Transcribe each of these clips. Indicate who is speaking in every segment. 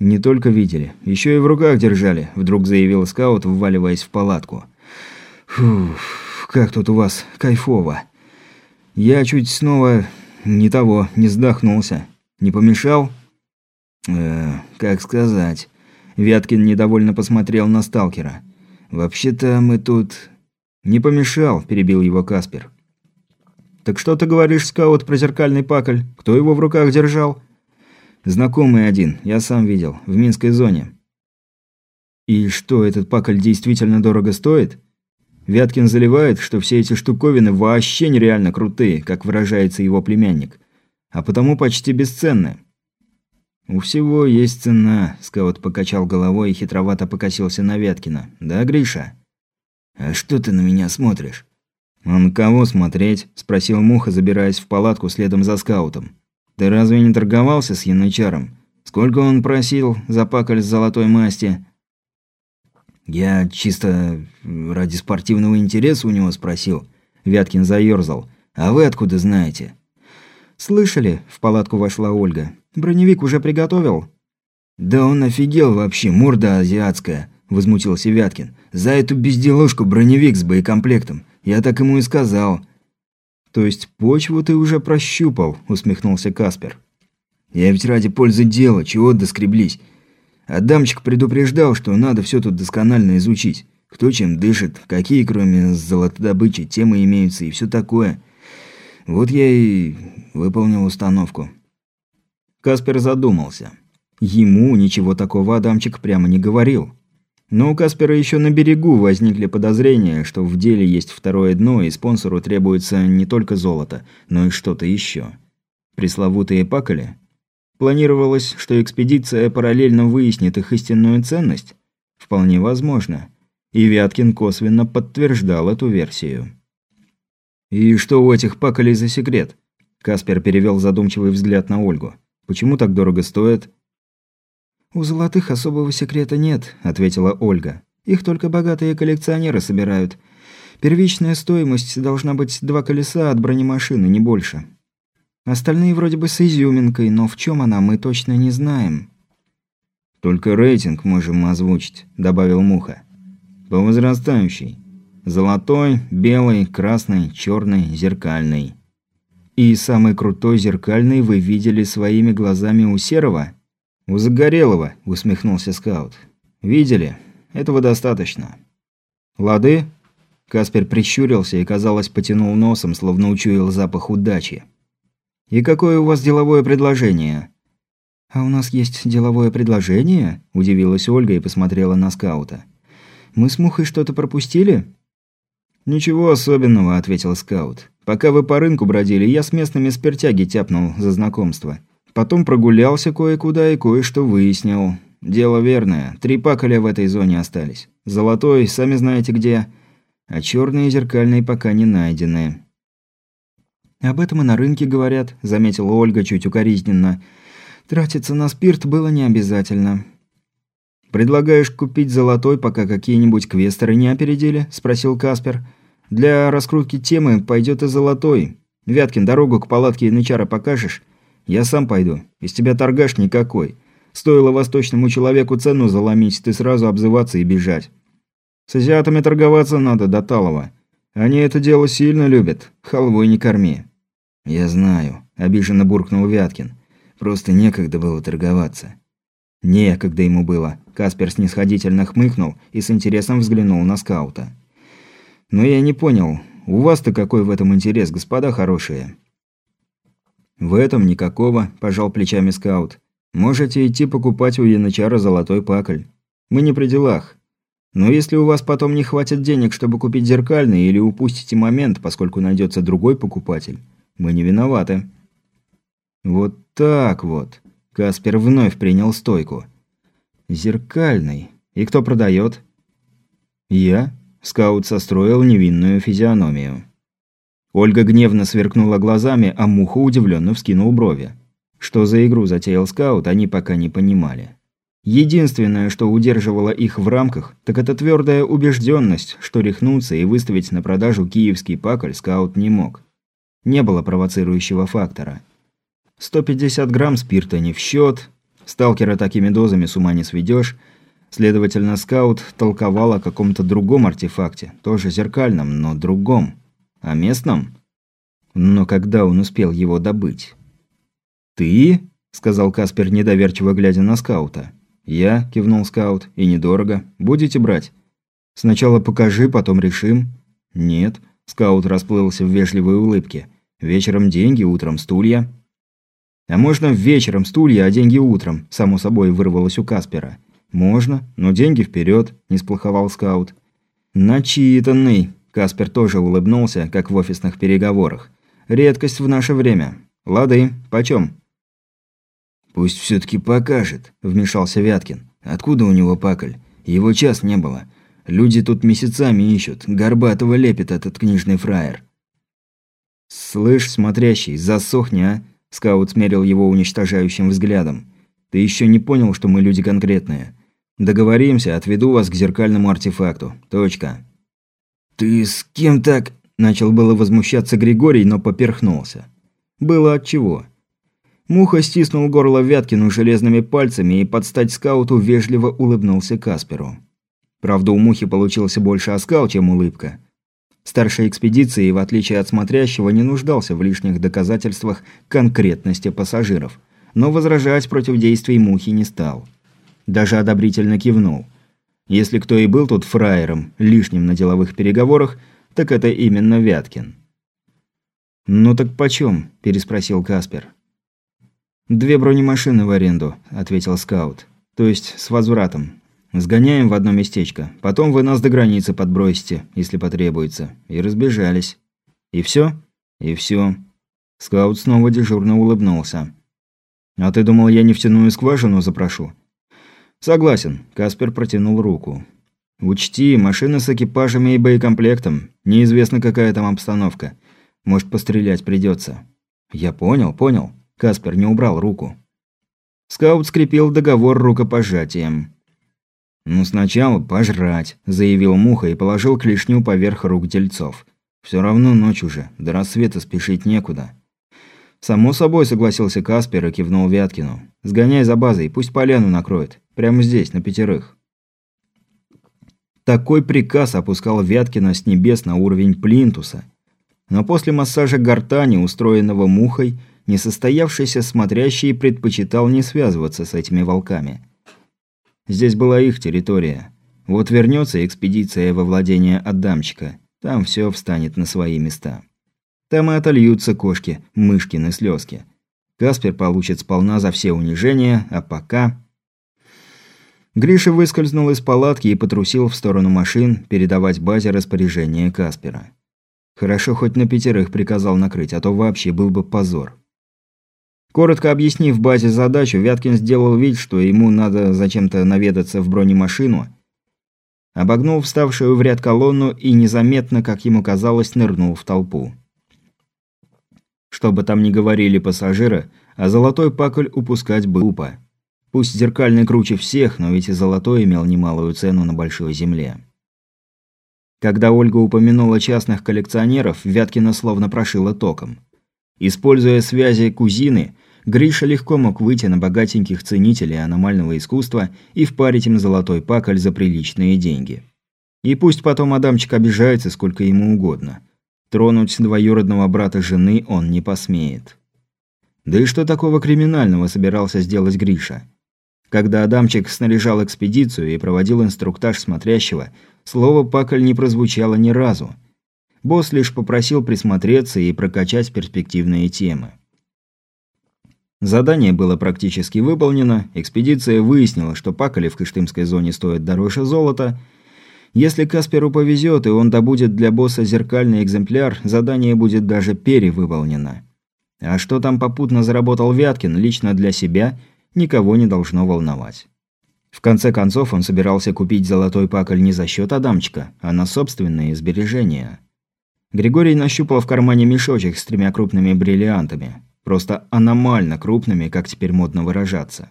Speaker 1: «Не только видели, еще и в руках держали», – вдруг заявил скаут, вваливаясь в палатку. «Фух, как тут у вас кайфово. Я чуть снова не того, не сдохнулся. Не помешал?» «Э, как сказать...» Вяткин недовольно посмотрел на сталкера. «Вообще-то мы тут...» «Не помешал», – перебил его Каспер. «Так что ты говоришь, скаут, про зеркальный пакль? Кто его в руках держал?» «Знакомый один, я сам видел, в Минской зоне». «И что, этот пакль действительно дорого стоит?» Вяткин заливает, что все эти штуковины вообще нереально крутые, как выражается его племянник, а потому почти бесценны. «У всего есть цена», – скаут покачал головой и хитровато покосился на Вяткина. «Да, Гриша?» «А что ты на меня смотришь?» «А на кого смотреть?» – спросил Муха, забираясь в палатку следом за скаутом. «Ты разве не торговался с янычаром? Сколько он просил за паколь с золотой масти?» «Я чисто ради спортивного интереса у него спросил». Вяткин заёрзал. «А вы откуда знаете?»
Speaker 2: «Слышали?» – в палатку вошла Ольга. Броневик уже приготовил?»
Speaker 1: «Да он офигел вообще, морда азиатская», – возмутился Вяткин. «За эту безделушку броневик с боекомплектом. Я так ему и сказал».
Speaker 2: «То есть почву ты уже прощупал?» – усмехнулся Каспер.
Speaker 1: «Я ведь ради пользы дела, чего доскреблись. А дамчик предупреждал, что надо все тут досконально изучить. Кто чем дышит, какие, кроме золотодобычи, темы имеются и все такое. Вот я и выполнил установку».
Speaker 2: Каспер задумался. Ему ничего такого Адамчик прямо не говорил. Но у Каспера еще на берегу возникли подозрения, что в деле есть второе дно, и спонсору требуется не только золото, но и что-то еще. Пресловутые пакали? Планировалось, что экспедиция параллельно выяснит их истинную ценность? Вполне возможно. И Вяткин косвенно подтверждал эту версию.
Speaker 1: «И что у этих пакалей за секрет?» Каспер перевел задумчивый взгляд на Ольгу. Почему так дорого стоят?»
Speaker 2: «У золотых особого секрета нет», – ответила Ольга. «Их только богатые коллекционеры собирают. Первичная стоимость должна быть два колеса от бронемашины, не больше. Остальные вроде бы с изюминкой, но в чем она, мы точно не знаем».
Speaker 1: «Только рейтинг можем озвучить», – добавил Муха. «По возрастающей. Золотой, белый, красный, черный, зеркальный».
Speaker 2: «И самый крутой зеркальный вы видели своими глазами у Серого?»
Speaker 1: «У Загорелого», – усмехнулся скаут. «Видели. Этого достаточно».
Speaker 2: «Лады?»
Speaker 1: Каспер прищурился и, казалось, потянул носом, словно учуял запах удачи.
Speaker 2: «И какое у вас деловое предложение?» «А у нас есть деловое предложение?» – удивилась Ольга и посмотрела на скаута. «Мы с Мухой что-то пропустили?»
Speaker 1: «Ничего особенного», – ответил скаут. «Пока вы по рынку бродили, я с местными спиртяги тяпнул за знакомство. Потом прогулялся кое-куда и кое-что выяснил. Дело верное. Три паколя в этой зоне остались. Золотой, сами знаете где. А черные зеркальные пока не найдены».
Speaker 2: «Об этом и на рынке говорят», – заметила Ольга чуть укоризненно. «Тратиться на спирт было не обязательно».
Speaker 1: «Предлагаешь купить золотой, пока какие-нибудь квесторы не опередили?» – спросил Каспер. «Для раскрутки темы пойдет и золотой. Вяткин, дорогу к палатке Янычара покажешь? Я сам пойду. Из тебя торгаш никакой. Стоило восточному человеку цену заломить, ты сразу обзываться и бежать. С азиатами торговаться надо до талого. Они это дело сильно любят. Халвой не корми». «Я знаю», – обиженно буркнул Вяткин. «Просто некогда было торговаться».
Speaker 2: «Некогда ему было», – Каспер снисходительно хмыкнул и с интересом взглянул на скаута. «Но я не понял, у вас-то какой в этом интерес, господа хорошие?»
Speaker 1: «В этом никакого», – пожал плечами скаут. «Можете идти покупать у янычара золотой пакль. Мы не при делах. Но если у вас потом не хватит денег, чтобы купить зеркальный, или упустите момент, поскольку найдется другой покупатель, мы не виноваты».
Speaker 2: «Вот так вот», Каспер вновь принял стойку. «Зеркальный. И кто продает?»
Speaker 1: «Я?» – скаут состроил невинную физиономию. Ольга гневно сверкнула глазами, а Муха удивленно вскинул брови. Что за игру затеял скаут, они пока не понимали. Единственное, что удерживало их в рамках, так это твердая убежденность, что рехнуться и выставить на продажу киевский пакль скаут не мог. Не было провоцирующего фактора – 150 грамм спирта не в счет,
Speaker 2: Сталкера такими дозами с ума не сведешь. Следовательно, скаут толковал о каком-то другом артефакте, тоже зеркальном, но другом. О местном? Но когда он успел его добыть? «Ты?» – сказал Каспер, недоверчиво глядя на скаута. «Я», – кивнул скаут, – «и недорого. Будете брать?» «Сначала покажи, потом решим». «Нет», – скаут расплылся в вежливой улыбке. «Вечером деньги, утром стулья». «А можно вечером стулья, а деньги утром?» – само собой вырвалось у Каспера. «Можно, но деньги вперед», – не сплоховал скаут. «Начитанный», – Каспер тоже улыбнулся, как в офисных переговорах. «Редкость в наше время. Лады, почем?»
Speaker 1: «Пусть все-таки покажет», – вмешался Вяткин. «Откуда у него пакль? Его час не было. Люди тут месяцами ищут. Горбатого лепит этот книжный фраер».
Speaker 2: «Слышь, смотрящий, засохни, а!» Скаут смерил его уничтожающим взглядом. «Ты еще не понял, что мы люди конкретные. Договоримся, отведу вас к зеркальному артефакту. Точка».
Speaker 1: «Ты с кем так?» Начал было возмущаться Григорий, но поперхнулся.
Speaker 2: Было от чего. Муха стиснул горло Вяткину железными пальцами и под стать скауту вежливо улыбнулся Касперу. Правда, у Мухи получился больше оскал, чем улыбка. Старший экспедиции, в отличие от смотрящего, не нуждался в лишних доказательствах конкретности пассажиров, но возражать против действий Мухи не стал. Даже одобрительно кивнул. Если кто и был тут фраером, лишним на деловых переговорах, так это именно Вяткин. «Ну так почем?» – переспросил Каспер. «Две бронемашины в аренду», – ответил скаут. «То есть с возвратом. Сгоняем в одно местечко. Потом вы нас до границы подбросите, если потребуется. И разбежались. И все? И все. Скаут снова дежурно улыбнулся. А ты думал, я нефтяную скважину запрошу? Согласен. Каспер протянул руку. Учти, машина с экипажами и боекомплектом. Неизвестно, какая там обстановка. Может, пострелять придется. Я понял, понял. Каспер не убрал руку. Скаут скрепил договор рукопожатием. «Ну, сначала пожрать», – заявил Муха и положил клешню поверх рук дельцов. «Все равно ночь уже, до рассвета спешить некуда». «Само собой», – согласился Каспер и кивнул Вяткину. «Сгоняй за базой, пусть поляну накроет. Прямо здесь, на пятерых». Такой приказ опускал Вяткина с небес на уровень плинтуса. Но после массажа гортани, устроенного Мухой, несостоявшийся смотрящий предпочитал не связываться с этими волками – Здесь была их территория. Вот вернется экспедиция во владение Адамчика, там все встанет на свои места. Там и отольются кошки, мышкины слезки. Каспер получит сполна за все унижения, а пока... Гриша выскользнул из палатки и потрусил в сторону машин передавать базе распоряжение Каспера. Хорошо хоть на пятерых приказал накрыть, а то вообще был бы позор. Коротко объяснив базе задачу, Вяткин сделал вид, что ему надо зачем-то наведаться в бронемашину, обогнул вставшую в ряд колонну и незаметно, как ему казалось, нырнул в толпу. Что бы там ни говорили пассажиры, а золотой пакль упускать бы глупо. Пусть зеркальный круче всех, но ведь и золотой имел немалую цену на большой земле. Когда Ольга упомянула частных коллекционеров, Вяткина словно прошила током. Используя связи кузины, Гриша легко мог выйти на богатеньких ценителей аномального искусства и впарить им золотой паколь за приличные деньги. И пусть потом Адамчик обижается сколько ему угодно. Тронуть двоюродного брата жены он не посмеет. Да и что такого криминального собирался сделать Гриша? Когда Адамчик снаряжал экспедицию и проводил инструктаж смотрящего, слово «паколь» не прозвучало ни разу. Босс лишь попросил присмотреться и прокачать перспективные темы. Задание было практически выполнено, экспедиция выяснила, что пакали в Кыштымской зоне стоят дороже золота. Если Касперу повезет и он добудет для босса зеркальный экземпляр, задание будет даже перевыполнено. А что там попутно заработал Вяткин лично для себя, никого не должно волновать. В конце концов, он собирался купить золотой паколь не за счет Адамчика, а на собственные сбережения. Григорий нащупал в кармане мешочек с тремя крупными бриллиантами. Просто аномально крупными, как теперь модно выражаться.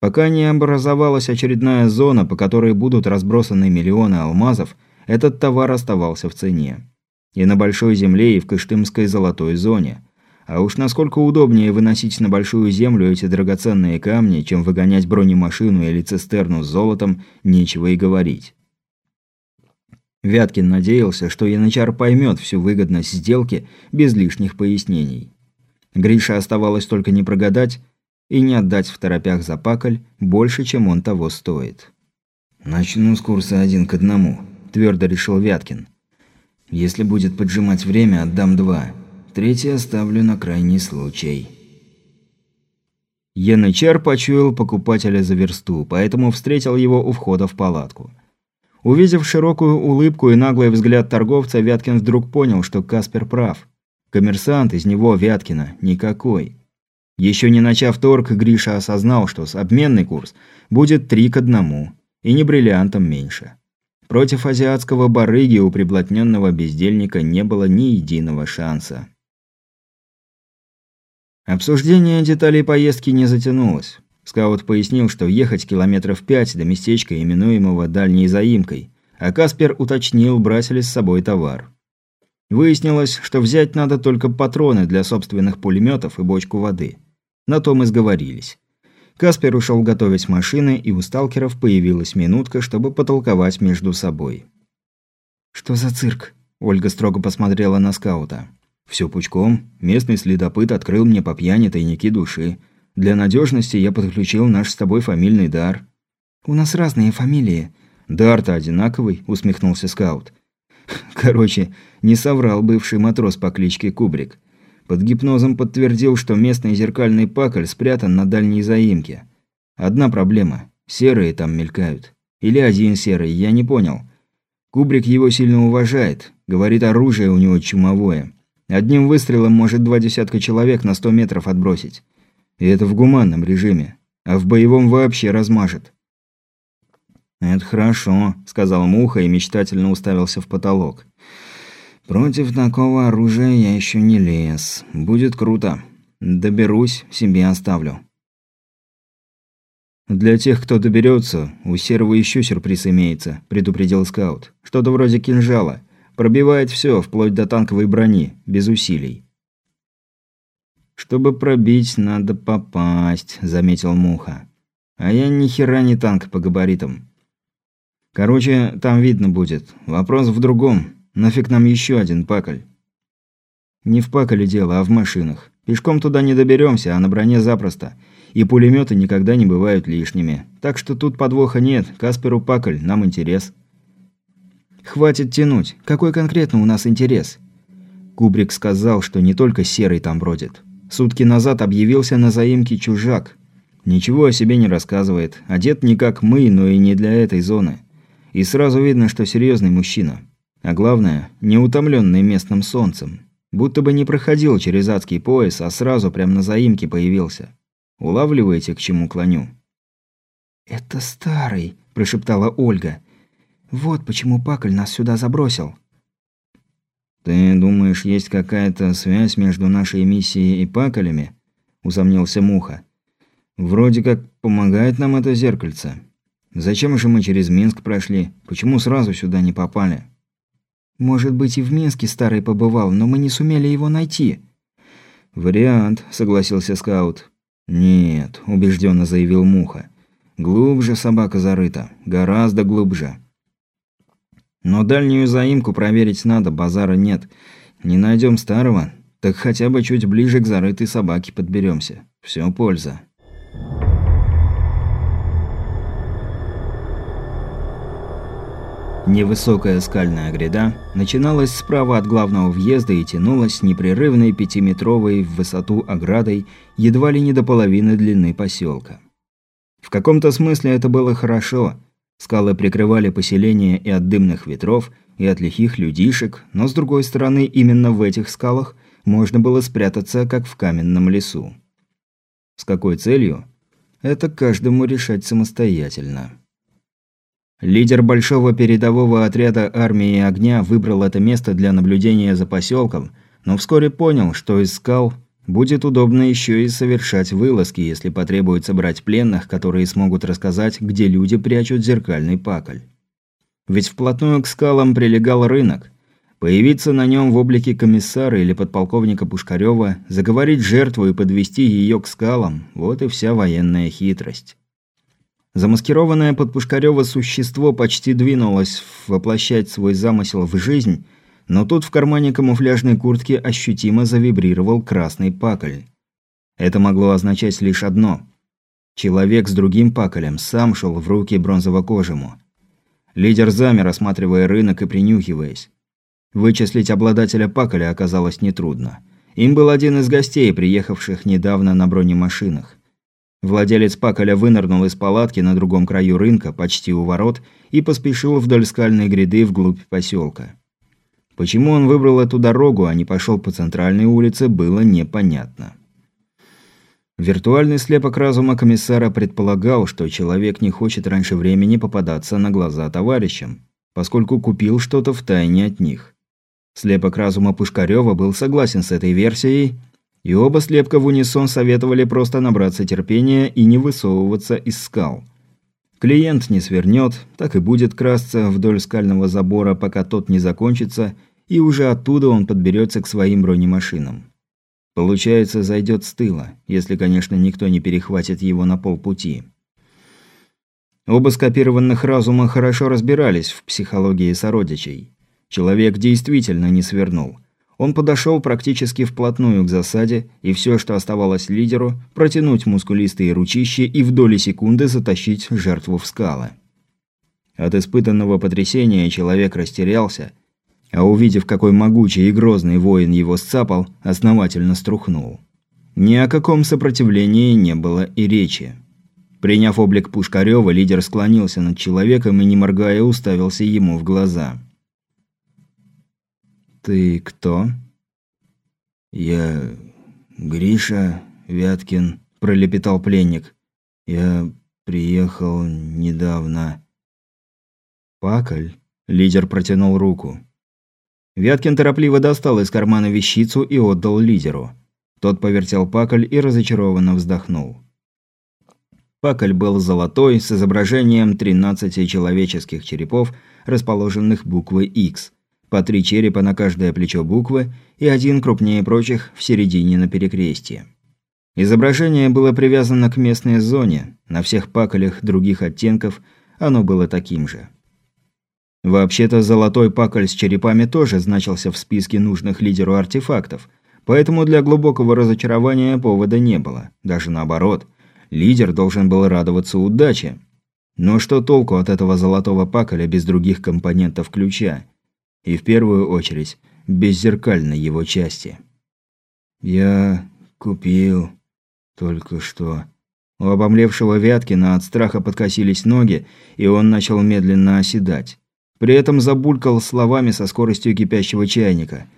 Speaker 2: Пока не образовалась очередная зона, по которой будут разбросаны миллионы алмазов, этот товар оставался в цене. И на Большой Земле, и в Кыштымской золотой зоне.
Speaker 1: А уж насколько удобнее выносить на большую землю эти драгоценные камни, чем выгонять бронемашину или цистерну с золотом, нечего и говорить. Вяткин надеялся, что Янычар поймет всю выгодность сделки без лишних пояснений. Гриша оставалось только не прогадать и не отдать в торопях за паколь больше, чем он того стоит. «Начну с курса один к одному», – твердо решил Вяткин. «Если будет поджимать время, отдам два. Третий оставлю на крайний случай. Янычар почуял покупателя за версту, поэтому встретил его у входа в палатку. Увидев широкую улыбку и наглый взгляд торговца, Вяткин вдруг понял, что Каспер прав. Коммерсант из него Вяткина никакой. Еще не начав торг, Гриша осознал, что с обменный курс будет три к одному, и не бриллиантом меньше. Против азиатского барыги у приблотненного бездельника не было ни единого шанса. Обсуждение деталей поездки не затянулось. Скаут пояснил, что ехать километров пять до местечка, именуемого дальней заимкой, а Каспер уточнил, брать ли с собой товар. Выяснилось, что взять надо только патроны для собственных пулеметов и бочку воды. На том и сговорились. Каспер ушел готовить машины, и у сталкеров появилась минутка, чтобы потолковать между собой. «Что за цирк?» – Ольга строго посмотрела на скаута. Все пучком. Местный следопыт открыл мне по пьяни тайники души. Для надежности я подключил наш с тобой фамильный дар. У нас разные фамилии. Дар-то одинаковый, усмехнулся скаут. Короче, не соврал бывший матрос по кличке Кубрик. Под гипнозом подтвердил, что местный зеркальный пакль спрятан на дальней заимке. Одна проблема. Серые там мелькают. Или один серый, я не понял. Кубрик его сильно уважает. Говорит, оружие у него чумовое. Одним выстрелом может два десятка человек на сто метров отбросить. И это в гуманном режиме. А в боевом вообще размажет. «Это хорошо», – сказал Муха и мечтательно уставился в потолок. «Против такого оружия я еще не лез. Будет круто. Доберусь, себе оставлю». «Для тех, кто доберется, у Серого еще сюрприз имеется», – предупредил скаут. «Что-то вроде кинжала. Пробивает все, вплоть до танковой брони, без усилий. «Чтобы пробить, надо попасть», – заметил Муха. «А я ни хера не танк по габаритам». «Короче, там видно будет. Вопрос в другом. Нафиг нам еще один паколь?» «Не в паколе дело, а в машинах. Пешком туда не доберемся, а на броне запросто. И пулеметы никогда не бывают лишними. Так что тут подвоха нет. Касперу паколь, нам интерес». Хватит тянуть. Какой конкретно у нас интерес? Кубрик сказал, что не только серый там бродит. Сутки назад объявился на заимке чужак. Ничего о себе не рассказывает. Одет не как мы, но и не для этой зоны. И сразу видно, что серьезный мужчина. А главное, не утомленный местным солнцем. Будто бы не проходил через адский пояс, а сразу прямо на заимке появился. Улавливаете, к чему клоню? «Это старый», – прошептала Ольга. Вот почему Пакль нас сюда забросил. Ты думаешь, есть какая-то связь между нашей миссией и Паколями? Усомнился Муха. Вроде как помогает нам это зеркальце. Зачем же мы через Минск прошли? Почему сразу сюда не попали? Может быть, и в Минске старый побывал, но мы не сумели его найти. Вариант, согласился скаут. Нет, убежденно заявил Муха. Глубже собака зарыта, гораздо глубже. Но дальнюю заимку проверить надо, базара нет. Не найдем старого, так хотя бы чуть ближе к зарытой собаке подберемся. Все польза. Невысокая скальная гряда начиналась справа от главного въезда и тянулась непрерывной пятиметровой в высоту оградой едва ли не до половины длины поселка. В каком-то смысле это было хорошо – Скалы прикрывали поселение и от дымных ветров, и от лихих людишек, но с другой стороны, именно в этих скалах можно было спрятаться, как в каменном лесу. С какой целью? Это каждому решать самостоятельно. Лидер большого передового отряда армии огня выбрал это место для наблюдения за поселком, но вскоре понял, что из скал Будет удобно еще и совершать вылазки, если потребуется брать пленных, которые смогут рассказать, где люди прячут зеркальный пакль. Ведь вплотную к скалам прилегал рынок.
Speaker 2: Появиться на нем в облике комиссара или подполковника Пушкарева, заговорить жертву и подвести ее к скалам – вот и вся военная хитрость. Замаскированное под Пушкарева существо почти двинулось воплощать свой замысел в жизнь, но тут в кармане камуфляжной куртки ощутимо завибрировал красный пакль. Это могло означать лишь одно. Человек с другим паколем сам шел в руки бронзово-кожему. Лидер замер, осматривая рынок и принюхиваясь. Вычислить обладателя паколя оказалось нетрудно. Им был один из гостей, приехавших недавно на бронемашинах. Владелец паколя вынырнул из палатки на другом краю рынка, почти у ворот, и поспешил вдоль скальной гряды вглубь поселка. Почему он выбрал эту дорогу, а не пошел по центральной улице, было непонятно. Виртуальный слепок разума комиссара предполагал, что человек не хочет раньше времени попадаться на глаза товарищам, поскольку купил что-то в тайне от них. Слепок разума Пушкарева был согласен с этой версией, и оба слепка в унисон советовали просто набраться терпения и не высовываться из скал. Клиент не свернет, так и будет красться вдоль скального забора, пока тот не закончится, и уже оттуда он подберется к своим бронемашинам. Получается, зайдет с тыла, если, конечно, никто не перехватит его на полпути. Оба скопированных разума хорошо разбирались в психологии сородичей. Человек действительно не свернул. Он подошел практически вплотную к засаде, и все, что оставалось лидеру, протянуть мускулистые ручищи и в доли секунды затащить жертву в скалы. От испытанного потрясения человек растерялся, а увидев, какой могучий и грозный воин его сцапал, основательно струхнул. Ни о каком сопротивлении не было и речи. Приняв облик Пушкарева, лидер склонился над человеком и, не моргая, уставился ему в глаза – «Ты кто?» «Я... Гриша Вяткин», – пролепетал пленник. «Я приехал недавно». «Пакль?» – лидер протянул руку. Вяткин торопливо достал из кармана вещицу и отдал лидеру. Тот повертел пакль и разочарованно вздохнул. Пакль был золотой, с изображением 13 человеческих черепов, расположенных буквой X по три черепа на каждое плечо буквы и один крупнее прочих в середине на перекрестье. Изображение было привязано к местной зоне, на всех паколях других оттенков оно было таким же. Вообще-то золотой паколь с черепами тоже значился в списке нужных лидеру артефактов, поэтому для глубокого разочарования повода не было, даже наоборот. Лидер должен был радоваться удаче. Но что толку от этого золотого паколя без других компонентов ключа? И в первую очередь беззеркальной его части. «Я купил только что». У обомлевшего Вяткина от страха подкосились ноги, и он начал медленно оседать. При этом забулькал словами со скоростью кипящего чайника.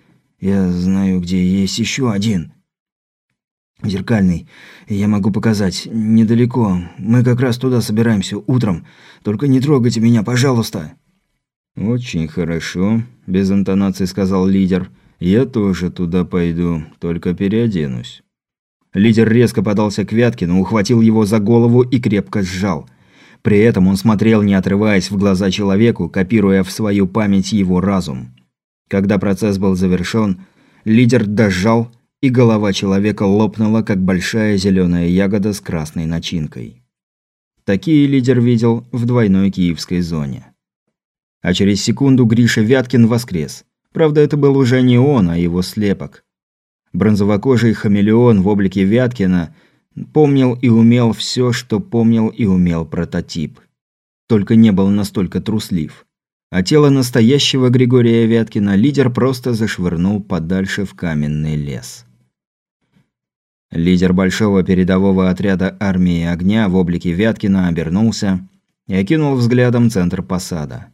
Speaker 2: «Я знаю, где есть еще один». «Зеркальный. Я могу показать. Недалеко. Мы как раз туда собираемся утром. Только не трогайте меня, пожалуйста».
Speaker 1: «Очень хорошо», – без интонации сказал лидер. «Я тоже туда пойду, только переоденусь».
Speaker 2: Лидер резко подался к Вяткину, ухватил его за голову и крепко сжал. При этом он смотрел, не отрываясь в глаза человеку, копируя в свою память его разум. Когда процесс был завершен, лидер дожал, и голова человека лопнула, как большая зеленая ягода с красной начинкой. Такие лидер видел в двойной киевской зоне. А через секунду Гриша Вяткин воскрес. Правда, это был уже не он, а его слепок. Бронзовокожий хамелеон в облике Вяткина помнил и умел все, что помнил и умел прототип. Только не был настолько труслив. А тело настоящего Григория Вяткина лидер просто зашвырнул подальше в каменный лес. Лидер большого передового отряда армии огня в облике Вяткина обернулся и окинул взглядом центр посада.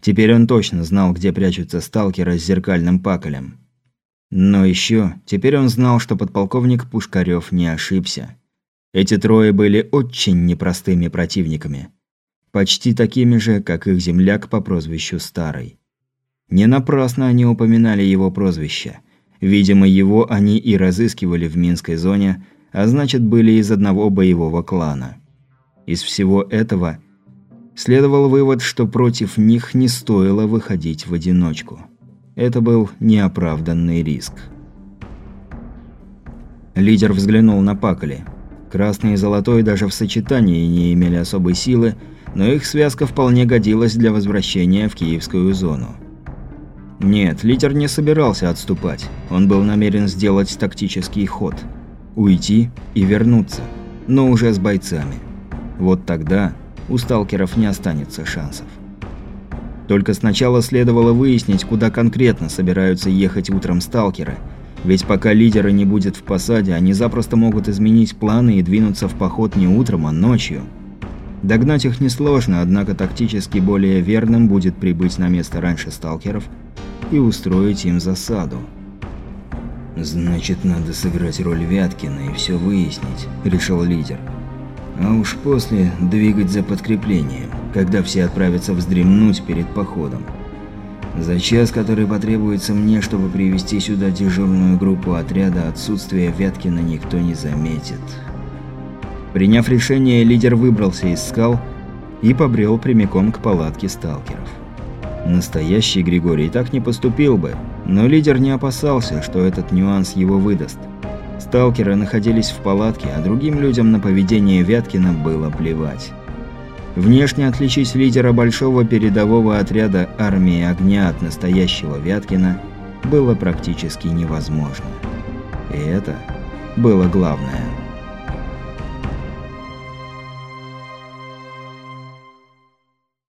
Speaker 2: Теперь он точно знал, где прячутся сталкеры с зеркальным паколем. Но еще теперь он знал, что подполковник Пушкарев не ошибся. Эти трое были очень непростыми противниками. Почти такими же, как их земляк по прозвищу Старый. Не напрасно они упоминали его прозвище. Видимо, его они и разыскивали в Минской зоне, а значит, были из одного боевого клана. Из всего этого – Следовал вывод, что против них не стоило выходить в одиночку.
Speaker 1: это был неоправданный риск. Лидер взглянул на пакли. Красный и золотой даже в сочетании не имели особой силы, но их связка вполне годилась для возвращения в киевскую зону. Нет, лидер не собирался отступать. Он был намерен сделать тактический ход. Уйти и вернуться. Но уже с бойцами. Вот тогда у сталкеров не останется шансов. Только сначала следовало выяснить, куда конкретно собираются ехать утром сталкеры. Ведь пока лидера не будет в посаде, они запросто могут изменить планы и двинуться в поход не утром, а ночью. Догнать их несложно, однако тактически более верным будет прибыть на место раньше сталкеров и устроить им засаду.
Speaker 2: «Значит, надо сыграть роль Вяткина и все выяснить», – решил лидер. «А уж после двигать за подкреплением, когда все отправятся вздремнуть перед походом. За час, который потребуется мне, чтобы привести сюда дежурную группу отряда, отсутствие Вяткина никто не заметит».
Speaker 1: Приняв решение, лидер выбрался из скал и побрел прямиком к палатке сталкеров. Настоящий Григорий так не поступил бы, но лидер не опасался, что этот нюанс его выдаст. Сталкеры находились в палатке, а другим людям на поведение Вяткина было плевать. Внешне отличить лидера большого передового отряда армии огня от настоящего Вяткина было практически невозможно. И это было главное.